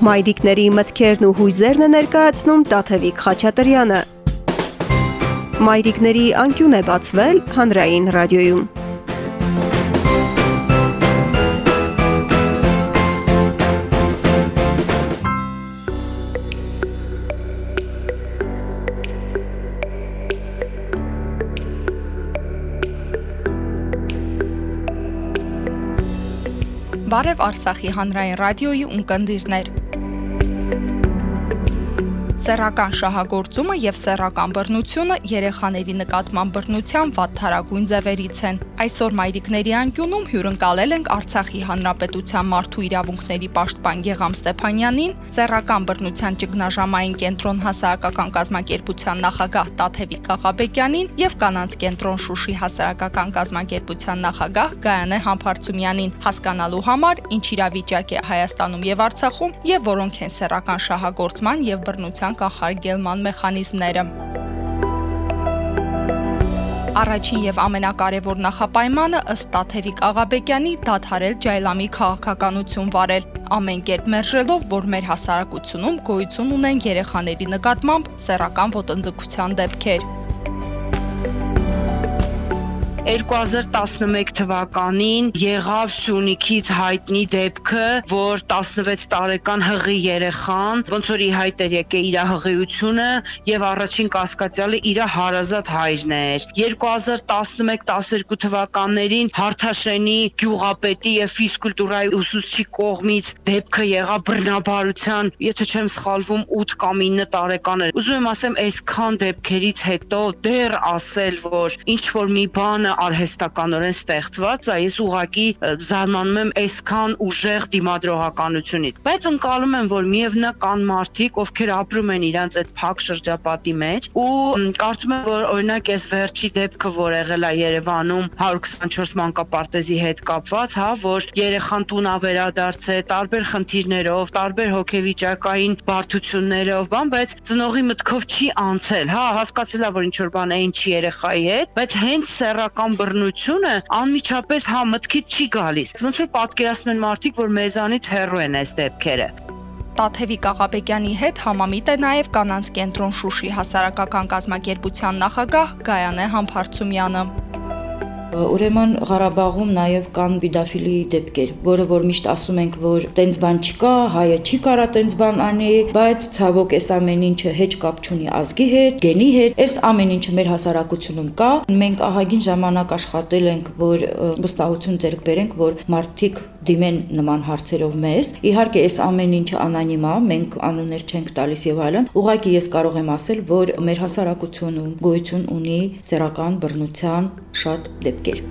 Մայրիկների մտքերն ու հույզերն է ներկայացնում Տաթևիկ Խաչատրյանը։ Մայրիկների անկյուն է բացվել հանրային ռադիոյում։ Բարև Արցախի հանրային ռադիոյի ունկնդիրներ։ Սեռական շահագործումը եւ սեռական բռնությունը երեխաների նկատմամբ բռնության վատթարագույն ձևերից են։ Այսօր Մայրիկների անկյունում հյուրընկալել ենք Արցախի հանրապետության մարդու իրավունքների պաշտպան Գեգամ Ստեփանյանին, սեռական բռնության ճգնաժամային կենտրոն հասարակական կազմակերպության նախագահ Տաթևիկ Ղաղաբեկյանին եւ կանանց կենտրոն Շուշի հասարակական կազմակերպության նախագահ Գայանե Համբարձումյանին հասկանալու համար ինչ իրավիճակ է Հայաստանում եւ Արցախում եւ որոնք են սեռական շահագործման եւ բռնության բնական կանխարգելման մեխանիզմները։ Առաջին եւ ամենակարևոր նախապայմանը ըստ Տաթևիկ Աղաբեկյանի դադարել ջայլամի քաղաքականություն վարել, ամեն կերպ մերժելով, որ մեր հասարակությունում գոյություն ունեն երեխաների նկատմամբ սեռական ոտնձգության դեպքեր։ 2011 թվականին եղավ Սյունիքից հայտնի դեպքը, որ 16 տարեկան հղի երեխան ոնց որ ի հայտ էր եկել իր հղիությունը եւ առաջին կասկածյալը իր հարազատ հայրն էր։ 2011-12 թվականներին Հարթաշենի գյուղապետի եւ ֆիզկուլտուրայի ուսուցչի կողմից դեպքը եղավ բռնաբարության, եթե չեմ սխալվում 8 կամ 9 տարեկան էր։ Ուզում եմ ասեմ, այսքան դեպքերից հետո դեռ ասել, որ ինչ որ մի բանը արհեստականորեն ստեղծված է, ես ուղակի զարմանում եմ այսքան ուժեղ դիմադրողականությունից։ Բայց ընկալում եմ, որ միևնույն կան մարդիկ, ովքեր ապրում են իրանց այդ փակ շրջապատի մեջ ու կարծում եմ, որ օրինակ այս վերջի դեպքը, որ եղել է Երևանում 124 մանկապարտեզի հետ կապված, հա, որ երեխան տուն ավերադարձ է տարբեր խնդիրներով, տարբեր հոգեվիճակային բարդություններով, բան, բայց ծնողի մտքով չի անցել, հա, հասկացել է, որ ինչ որ բան է ինչ երեխայի հետ, բայց հենց սեռական կամ բռնությունը անմիջապես հա մտքից չի գալիս։ Ոնց որ պատկերացնում են մարդիկ, որ մեզանից հեռու են այս դեպքերը։ Տաթևիկ Աղաբեկյանի հետ համամիտ է նաև կանանց կենտրոն Շուշի հասարակական կազմակերպության նախագահ Գայանե Համբարձումյանը։ Ուրեմն Ղարաբաղում նաև կան պեդոֆիլի դեպքեր, որը որ միշտ ասում ենք, որ տենց բան չկա, հայը չի կարա տենց բան անի, բայց ցավոք այս ամեն ինչը հեչ կապ չունի ազգի հետ, գենի հետ, այս ամեն ինչը մեր հասարակությունում կա։ Մենք ահագին ժամանակ աշխատել ենք, որ վստահություն ձեռք բերենք, որ մարդիկ դիմեն նման հարցերով մեզ։ Իհարկե, այս ամեն ինչը անանիմ է, մենք անուններ չենք տալիս եւ այլն։ Ուղղակի ես կարող եմ ասել, որ մեր հասարակությունում գոյություն ունի սեռական բռնության շատ դեպքեր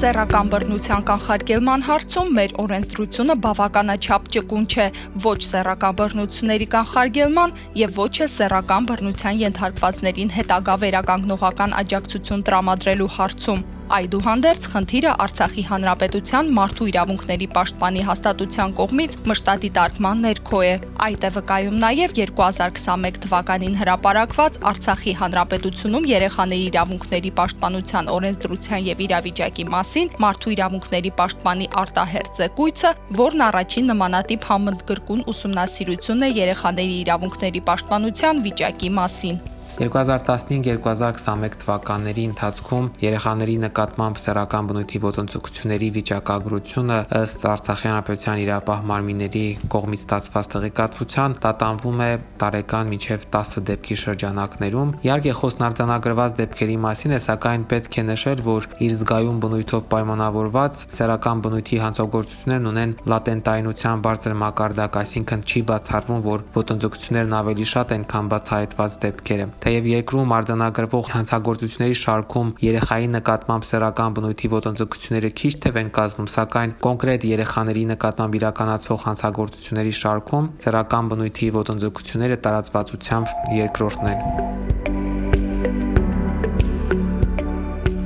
սեռական բռնության կանխարգելման հարցում մեր օրենսդրությունը բավականաչափ ճկուն չէ ոչ սեռական բռնությունների կանխարգելման եւ ոչ է սեռական բռնության ենթարկվածներին հետագա վերականգնողական աջակցություն տրամադրելու հարցում։ Այդուհանդերձ խնդիրը Արցախի Հանրապետության մարդու իրավունքների պաշտպանի հաստատության կողմից մշտադիտարկման ներքո է։ Այդ է վկայում նաև 2021 թվականին հրապարակված Արցախի Հանրապետությունում երեխաների իրավունքների պաշտպանության օրենսդրության եւ իրավիճակի մասին մարդու իրավունքների պաշտպանի արտահերձ զեկույցը, որն առաջին նմանատիպ համընդգրկուն ուսումնասիրություն է երեխաների իրավունքների պաշտպանության վիճակի մասին։ 2015-2021 թվականների ընթացքում երեխաների նկատմամբ սեռական բնույթի ոտնձգությունների վիճակագրությունը ըստ Արցախյան հանրապետության իրապահ մարմինների կողմից ստացված տեղեկատվության տատանվում է տարեկան մինչև 10 դեպքի շրջանակներում։ Իհարկե խոսնարձանագրված դեպքերի մասին է, սակայն պետք է նշել, որ իր զգայուն բնույթով պայմանավորված սեռական բնույթի հանցագործություններն ունեն լատենտայնության բարձր մակարդակ, այսինքն չի բացառվում, որ ոտնձգություններն ավելի շատ են, քան բացահայտված դեպքերը։ Թեև երկրում արձանագրվող հանցագործությունների շարքում երեխայի նկատմամբ սեռական բնույթի ոտնձգությունները քիչ թեվ են կազմում, սակայն կոնկրետ երեխաների նկատմամբ իրականացվող հանցագործությունների շարքում սեռական բնույթի ոտնձգությունները տարածվածությամբ երկրորդն են։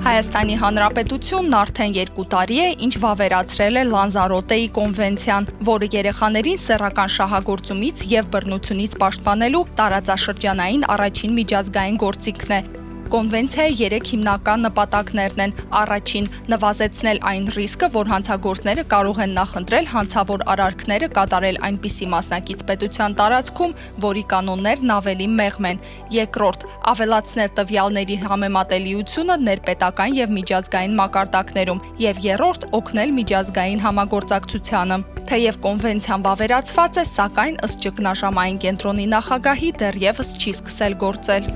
Հայաստանի Հանրապետությունն արդեն 2 տարի է, ինչ վավերացրել է Լանզարոտեի կոնվենցիան, որը երեխաներին սեռական շահագործումից եւ բռնությունից պաշտպանելու տարածաշրջանային առաջին միջազգային գործիքն է։ Կոնվենցիայի 3 հիմնական նպատակներն են. առաջին՝ նվազեցնել այն ռիսկը, որ հանցագործները կարող են նախընտրել հանցավոր արարքները կատարել այնպիսի մասնակից պետության տարածքում, որի կանոններն ավելի մեղմ են։ Երկրորդ՝ ավելացնել տվյալների համեմատելիությունը ներպետական եւ միջազգային մակարդակներում, եւ երրորդ՝ օգնել միջազգային համագործակցությանը։ Թեև կոնվենցիան վավերացված է, սակայն ըստ ճգնաժամային կենտրոնի նախագահի դեռևս չի սկսել գործել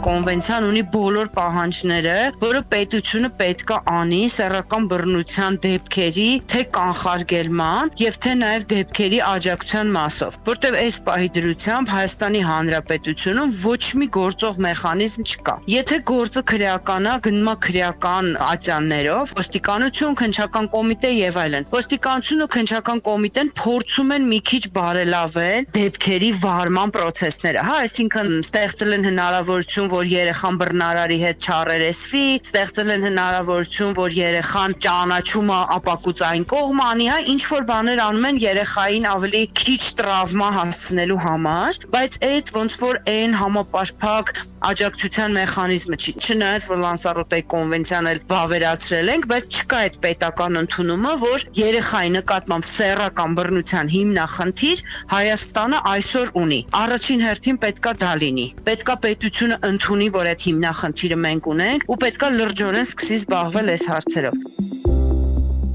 կոնվենցիան ունի բոլոր պահանջները, որը պետությունը պետք է անի սեռական բռնության դեպքերի թե կանխարգելման եւ թե նաեւ դեպքերի աջակցության մասով, որտեղ այս պահի դրությամբ Հայաստանի Հանրապետությունում ոչ մի գործող մեխանիզմ չկա։ Եթե գործը քրեական է, գնում է քրեական ատյաններով, ոստիկանություն, քնչական կոմիտե եւ այլն։ Ոստիկանությունը, քնչական կոմիտեն փորձում են մի քիչ բարելավել դեպքերի վարման process-ները, հա, այսինքն ստեղծել են հնարավորություն որ երեխան բռնարարի հետ չառերեսվի, ստեղծել են հնարավորություն, որ երեխան ճանաչումը ապակուցային կողմ անի, հա, ինչ որ բաներ անում են երեխային ավելի քիչ տրավմա հասցնելու համար, բայց այդ ոնց որ այն համապարփակ աջակցության մեխանիզմը չի։ Չնայած որ Լանսարոտեի կոնվենցիան էլ վավերացրել ենք, բայց չկա այդ պետական ընդունումը, որ երեխայի նկատմամբ սեռական բռնության հիմնախնդիր Հայաստանը այսօր ունի։ Առաջին հերթին պետքա դա լինի։ Պետքա պետությունը ընդունի, որ այդ հիմնախնդիրը մենք ունենք ու պետքա լրջորեն սկսի զբաղվել այս հարցերով։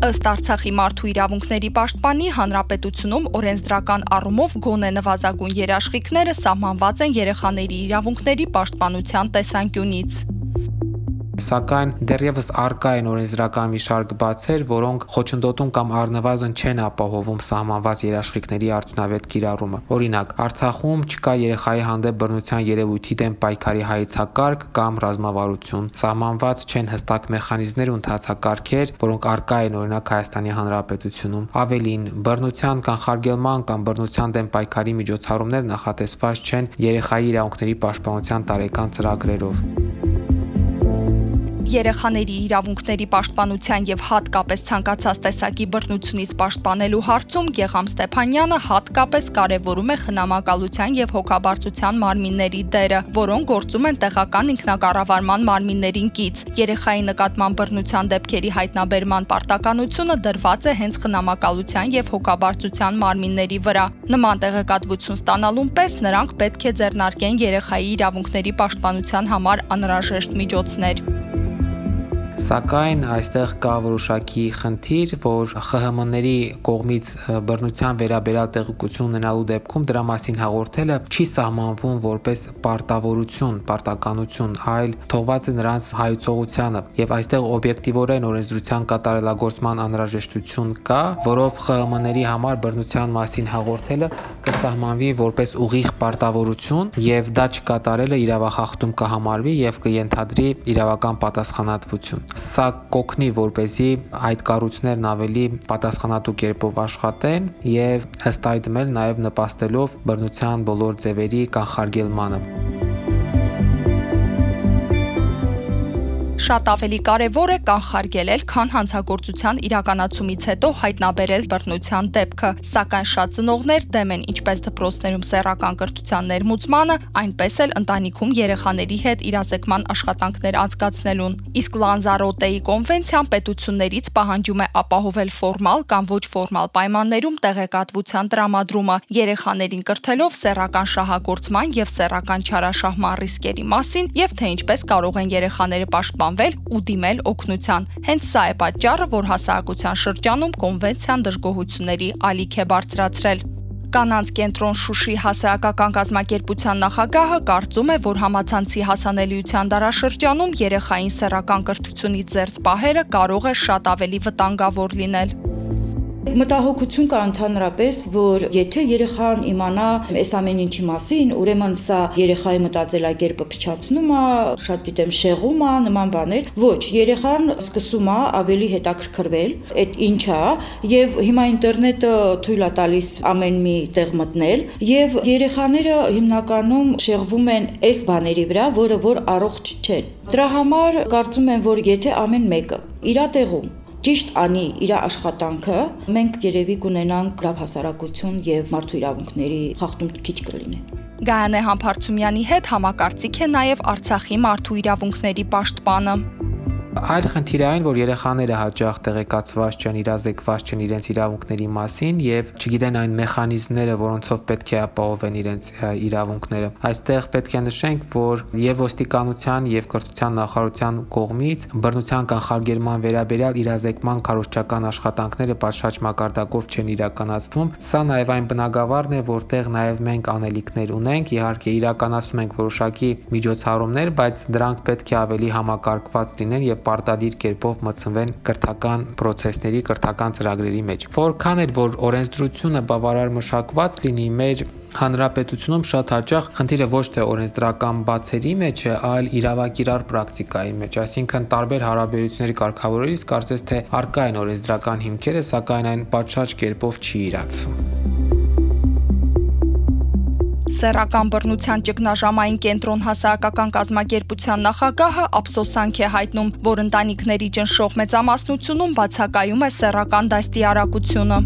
Ըստ Արցախի մարդու իրավունքների պաշտպանի հանրապետությունում օրենսդրական առումով գոնե նվազագույն երաշխիքները սահմանված են երեխաների իրավունքների պաշտպանության տեսանկյունից սակայն դեռևս արկա են օրենսդրական մի շարք բացեր, որոնք խոչընդոտում կամ առնվազն չեն ապահովում սահմանված երաշխիքների արդյունավետ կիրառումը։ Օրինակ, Արցախում չկա երեխայի հանդեպ բռնության երևույթի դեմ պայքարի հայեցակարգ կամ ռազմավարություն։ Սահմանված չեն հստակ մեխանիզմներ ու ընթացակարգեր, որոնք արկա են օրինակ Հայաստանի Հանրապետությունում։ Ավելին, բռնության կանխարգելման կամ բռնության դեմ պայքարի միջոցառումներ նախատեսված չեն երեխայի իրավունքների պաշտպանության տարեկան ծրագրերով երեխաների իրավունքների պաշտպանության եւ հատկապես ցանկացած տեսակի բռնությունից պաշտպանելու հարցում Գեգամ Ստեփանյանը հատկապես կարևորում է խնամակալության եւ հոգաբարձության մարմինների դերը, որոնք գործում են տեղական ինքնակառավարման մարմիններին կից։ Երեխայի նկատմամբ բռնության դեպքերի հայտնաբերման պարտականությունը դրված է հենց խնամակալության եւ հոգաբարձության մարմինների վրա։ Նման տեղեկատվություն ստանալուն պես նրանք պետք է ձեռնարկեն երեխայի իրավունքների պաշտպանության համար անհրաժեշտ միջոցներ։ Սակայն այստեղ կա որոշակի խնդիր, որ ԽՀՄ-ների կողմից բռնության վերաբերյալ տեղեկություն ունենալու դեպքում դրա մասին հաղորդելը չի սահմանվում որպես պարտավորություն, պարտականություն, այլ թողված է նրանց հայցողությանը եւ այստեղ օբյեկտիվորեն օրենսդրության կատարելագործման անհրաժեշտություն կա, որով ԽՀՄ-ների համար բռնության մասին հաղորդելը կսահմանվի որպես ուղիղ պարտավորություն եւ դա չկատարելը իրավախախտում կհամարվի եւ կենթադրի իրավական պատասխանատվություն Սա կօգնի, որ เป զի այդ կառույցներն ավելի պատասխանատու կերպով աշխատեն եւ ըստ այդմ էլ նաեւ նպաստելով բռնության բոլոր ձևերի կանխարգելմանը։ Շատ ավելի կարևոր է կանխարգելել, քան հանցագործության իրականացումից հետո հայտնաբերել բռնության դեպքը, սակայն շատ ծնողներ դեմ են ինչպես դպրոցներում սեռական կրթության ներմուծմանը, այնպես էլ ընտանիքում երեխաների հետ իրազեկման աշխատանքներ անցկացնելուն։ Իսկ Լանզարոտեի կոնվենցիան պետություններից պահանջում է ապահովել ֆորմալ կամ ոչ ֆորմալ պայմաններում տեղեկատվության տրամադրումը երեխաներին կրթելով սեռական շահագործման եւ սեռական չարաշահման ռիսկերի մասին եւ թե ինչպես կարող են երեխաները պաշտպան սահմանվել ու դիմել օգնության։ Հենց սա է պատճառը, որ հասարակության շրջանում կոնվենցիան դժգոհությունների ալիք է բարձրացրել։ Կանանց կենտրոն Շուշի հասարակական կազմակերպության նախագահը կարծում է, որ համացանցի հասանելիության դարաշրջանում երեխային սեռական կրթությունից զերծ պահելը կարող է շատ ավելի վտանգավոր լինել։ Մտահոգություն կա ընդհանրապես, որ եթե երեխան իմանա այս ամեն ինչի մասին, ուրեմն սա երեխայի մտածելակերպը փչացնում է, շատ գիտեմ, շեղում է, նման բաներ։ Ոչ, երեխան սկսում է ավելի հետաքրքրվել, այդ ինչ է, եւ հիմա ինտերնետը թույլ է տալիս ամեն մի տեղ մտնել, եւ երեխաները հիմնականում շեղվում են այս բաների վրա, որը որ առողջ չեն։ Դրա համար կարծում եմ, որ եթե ամեն մեկը իր տեղում ճիշտ անի իր աշխատանքը, մենք երևի կունենանք լավ հասարակություն եւ մարդու իրավունքների խախտում քիչ կլինեն։ Գայանե Համբարձումյանի հետ համակարծիք է նաև Արցախի մարդու իրավունքների պաշտպանը։ Այլ խնդիր է այն, որ երեխաները հաճախ տեղեկացված չեն, իրազեկված չեն իրենց իրավունքների մասին եւ չգիտեն այն մեխանիզմները, որոնցով պետք է ապահովեն իրենց իրավունքները։ Այստեղ պետք է նշենք, որ եւ ոստիկանության եւ կրթության նախարարության կողմից բռնության կանխարգելման վերաբերյալ իրազեկման քարոշչական աշխատանքները պատշաճ մակարդակով չեն իրականացվում։ Սա նաեւ այն բնագավառն է, որտեղ նաեւ մենք անելիքներ ունենք, իհարկե իրականացում ենք որոշակի միջոցառումներ, բայց դրանք պետք է ավելի համակարգված լինեն եւ պարտադիր կերպով մտցնվեն կրթական process-ների, կրթական ծրագրերի մեջ։ Որքան էլ որ օրենսդրությունը բավարար մշակված լինի, մեր Հանրապետությունում շատ հաճախ խնդիրը ոչ թե օրենսդրական բացերի մեջ է, այլ իրավակիրար պրակտիկայի մեջ, այսինքն տարբեր հարաբերությունների կարգավորելիս կարծես թե արկա են օրենսդրական հիմքերը, սակայն այն պատշաճ կերպով չի իրացվում։ Սեռական բռնության ճգնաժամային կենտրոն հասարակական կազմակերպության նախագահը ափսոսանք է հայտնում, որ ընտանիքների ճնշող մեծամասնությունում բացակայում է սեռական դաստիարակությունը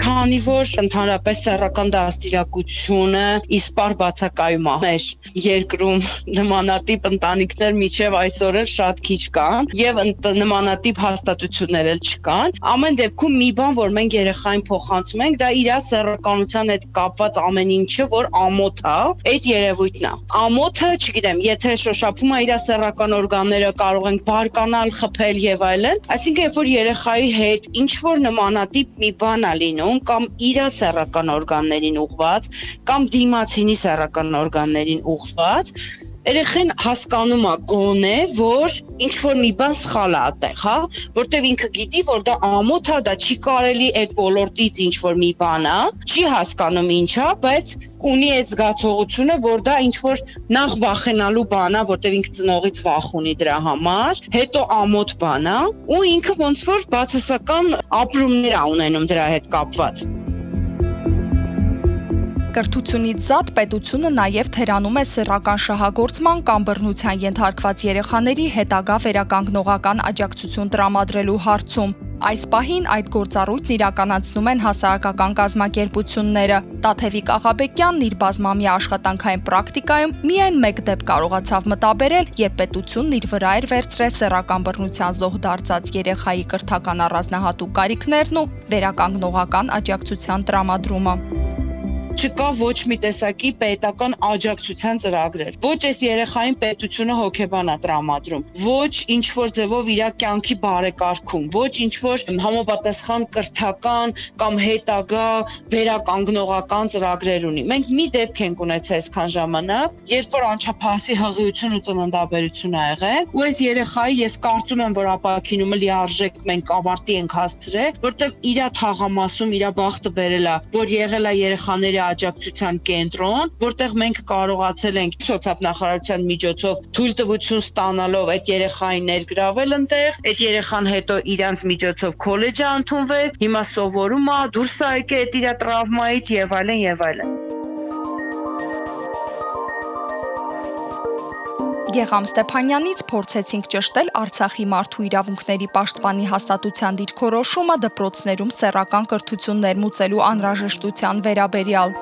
քանի որ ընդհանրապես սեռական դաստիարակությունը իսպար բացակայում է մեր երկրում նմանատիպ ընտանիքներ միջև այսօր էլ շատ քիչ կան եւ նմանատիպ հաստատություններ էլ չկան ամեն դեպքում մի բան որ մենք երեխային փոխանցում ենք դա իր սեռականության հետ կապված ամեն ինչը որ ամոթ է այդ երևույթն է ամոթը չգիտեմ եթե շոշափում է իր սեռական օրգանները կարող ենք բարկանալ խփել եւ այլն այսինքն երբ որ երեխայի հետ ինչ որ նմանատիպ մի բան է լինում լինում կամ իր սեռական օրգաններին ուղված կամ դիմացինի սեռական օրգաններին ուղված երեխեն հասկանում է գոնե, որ ինչ որ մի բան սխալ է այդտեղ, հա, որտեվ ինքը գիտի, որ դա ամոթ է, դա չի կարելի այդ ոլորտից ինչ որ մի բան է, չի հասկանում ինչա, բայց ունի այդ զգացողությունը, որ դա ինչ որ նախ վախենալու բան է, որտեվ ինքը ծնողից վախ ունի դրա համար, հետո ամոթ բան է, ու ինքը ոնց որ բացասական ապրումներ ունենում դրա հետ կապված կրթությունից զատ պետությունը նաև թերանում է սեռական շահագործման կամ բռնության ենթարկված երեխաների հետագա վերականգնողական աջակցություն տրամադրելու հարցում։ Այս պահին այդ գործառույթն իրականացնում են հասարակական կազմակերպությունները։ Տաթևիկ Աղաբեկյանն իր բազմամյա աշխատանքային պրակտիկայում միայն մեկ դեպք կարողացավ մտաբերել, երբ պետությունն իր վրա էր վերցրել սեռական բռնության զոհ դարձած երեխայի կրթական առանձնահատուկ կարիքներն ու վերականգնողական աջակցության տրամադրումը չկա ոչ մի տեսակի պետական աջակցության ծրագրեր։ Ոչ այս երեխային պետությունը հոգեբան է տրամադրում, ոչ ինչ որ ձևով իր կյանքի բարեկարգում, ոչ ինչ որ համապատասխան կրթական կամ հետագա վերականգնողական ծրագրեր ունի։ Մենք մի դեպք ենք ունեցել այսքան ժամանակ, երբ որ անչափահասի հղիություն ու ծննդաբերություն ա եղել, ու այս երեխայի ես կարծում եմ, որ ապակինումը լիարժեք մենք ավարտի ենք հասցրել, որտեղ իր թաղամասում իր բախտը բերել է, որ եղել է երեխաների աջակցության կենտրոն, որտեղ մենք կարողացել ենք սոցիալնախարարության միջոցով թույլտվություն ստանալով այդ երեխային ներգրավել ընտեղ, այդ երեխան հետո իրանց միջոցով քոլեջ է ընդունվել, հիմա սովորում է, դուրս է եկել իր տրավմայից եւ այլն եւ այլն։ Գեգամ Ստեփանյանից փորձեցինք ճշտել Արցախի մարդու իրավունքների պաշտպանի հաստատության դիրքորոշումը դպրոցներում սեռական կրթություն ներմուծելու անհրաժեշտության վերաբերյալ։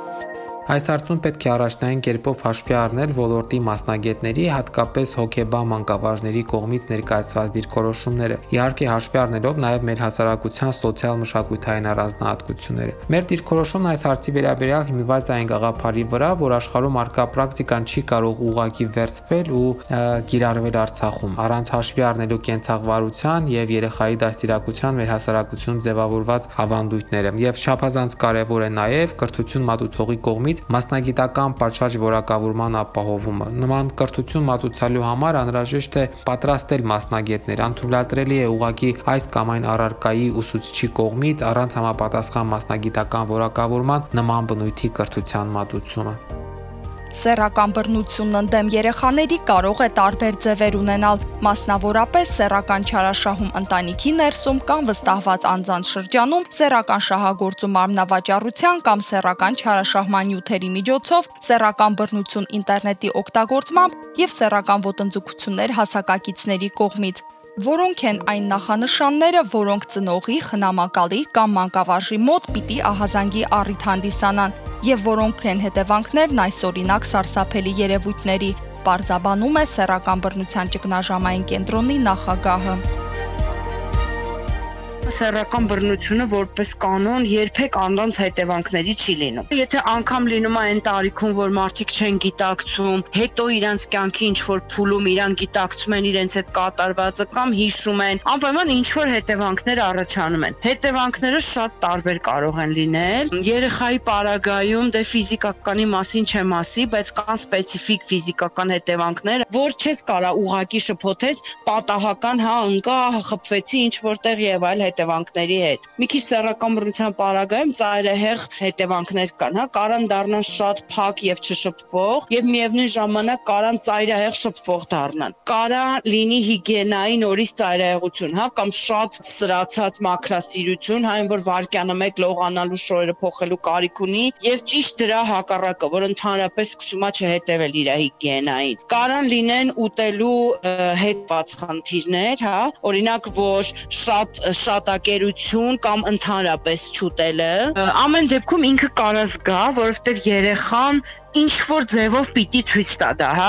Այս հարցում պետք է առաջնային կերպով հաշվի առնել ոլորտի մասնագետների, հատկապես հոգեբան մանկավարժների կողմից ներկայացված դիրքորոշումները, իհարկե հաշվի առնելով նաև մեր հասարակության սոցիալ-մշակութային առանձնահատկությունները։ Մեր դիրքորոշումն այս հարցի վերաբերյալ հիմնված այն գաղափարի վրա, որ աշխարհում արկա պրակտիկան չի կարող ուղակի վերցվել ու գիրառվել Արցախում, առանց հաշվի առնելու կենցաղվարության եւ երեխայի դաստիարակության մեր հասարակությունում ձևավորված ավանդույթները։ Եվ շափազանց կարևոր է նաև կրթություն մատուցողի կողմից կողմից մասնագիտական պատշաճ որակավորման ապահովումը։ Նման կրթություն մատուցելու համար անհրաժեշտ է պատրաստել մասնագետներ, անթույլատրելի է ուղակի այս կամ այն առարկայի ուսուցչի կողմից առանց համապատասխան մասնագիտական որակավորման նման բնույթի կրթության մատուցումը։ Սեռական բռնությունն ընդդեմ երեխաների կարող է տարբեր ձևեր ունենալ, մասնավորապես սեռական չարաշահում ընտանիքի ներսում կամ վստահված անձանց շրջանում, սեռական շահագործում արմնավաճառության կամ սեռական չարաշահման նյութերի միջոցով, սեռական բռնություն ինտերնետի օգտագործմամբ եւ սեռական ոտնձգություններ հասակակիցների կողմից որոնք են այն նախանշանները, որոնք ծնողի, խնամակալի կամ մանկավարժի մոտ պիտի ահազանգի առիթ հանդիսանան եւ որոնք են հետևանքներն այս օրինակ սարսափելի երևույթների, պարզաբանում է Սեռական բռնության ճգնաժամային կենտրոնի նախագահը սեռական բռնությունը որպես կանոն երբեք անոնց հետևանքների չի լինում։ Եթե անգամ լինում է այն տարիքում, որ մարդիկ չեն գիտակցում, հետո իրանց կյանքի ինչ որ փուլում իրան գիտակցում են իրենց այդ կատարվածը կամ հիշում են, անպայման ինչ որ հետևանքներ առաջանում են։ Հետևանքները շատ տարբեր կարող են լինել։ Երեխայի պարագայում դե ֆիզիկականի մասին չեմ ասի, բայց կան սպეციფიկ ֆիզիկական հետևանքներ, որ չես կարա ուղակի շփոթես պատահական, հա, ընկա, խփվեցի ինչ որտեղ եւ այլ հետ հետևանքների հետ։ Մի քիչ սեռական բռնության պարագայում ծայրահեղ հետևանքներ կան, հա, կարան դառնան շատ փակ եւ չշփվող եւ միևնույն ժամանակ կարան ծայրահեղ շփվող դառնան։ Կարա լինի հիգիենայի նորից ծայրահեղություն, հա, կամ շատ սրացած մաքրասիրություն, հայն որ վարկյանը մեկ լողանալու շորերը փոխելու կարիք ունի եւ ճիշտ դրա հակառակը, որ ընդհանրապես սկսում է չհետևել իր հիգիենային։ Կարան լինեն ուտելու հետ բաց խնդիրներ, հա, օրինակ որ շատ շատ աշխատակերություն կամ ընդհանրապես չուտելը ամեն դեպքում ինքը կարա զգա, որովհետև երեխան ինչ որ ձևով պիտի ցույց տա դա, հա։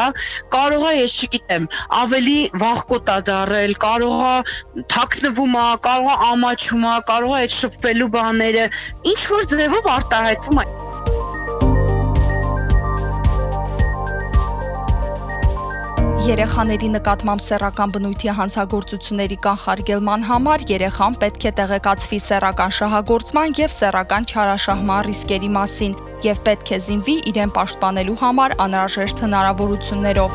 Կարողա ես չգիտեմ, ավելի վախկոտ է դարել, կարողա թաքնվում է, կարողա ամաչում է, կարողա այդ շփվելու բաները ինչ որ ձևով արտահայտվում է։ Երեխաների նկատմամբ սեռական բնույթի հանցագործությունների կանխարգելման համար երեխան պետք է տեղեկացվի սեռական շահագործման եւ սեռական չարաշահման ռիսկերի մասին եւ պետք է զինվի իրեն պաշտպանելու համար անհրաժեշտ հնարավորություններով։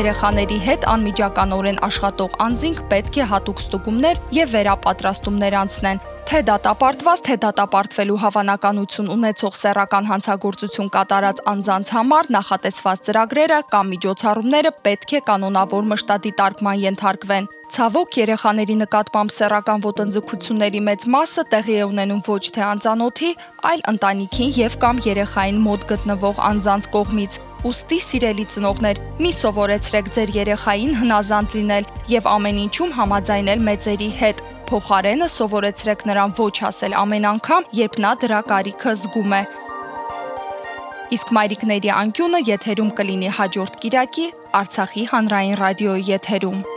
Երեխաների հետ անմիջականորեն աշխատող անձինք պետք է հատուկ ստուգումներ եւ վերապատրաստումներ անցնեն, Թե դատապարտված, թե դատապարտվելու հավանականություն ունեցող սեռական հանցագործություն կատարած անձանց համար նախատեսված ծրագրերը կամ միջոցառումները պետք է կանոնավոր մշտադիտարկման ենթարկվեն։ Ցավոք երեխաների նկատմամբ սեռական ոտնձգությունների մեծ մասը տեղի է ունենում ոչ թե անծանոթի, այլ ընտանիքին եւ կամ երեխային մոտ գտնվող անձանց կողմից։ Ոստի սիրելի ծնողներ, մի սովորեցրեք ձեր երեխային հնազանդ լինել եւ ամեն ինչում համաձայնել մեծերի հետ Փոխարենը սովորեցրեք նրան ոչ ասել ամեն անգամ, երբ նա դրա կարիքը զգում է։ Իսկ մայրիկների անկյունը եթերում կլինի հաջորդ Կիրակի Արցախի հանրային ռադիոյի եթերում։